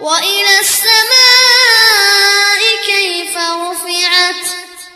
وإلى السماء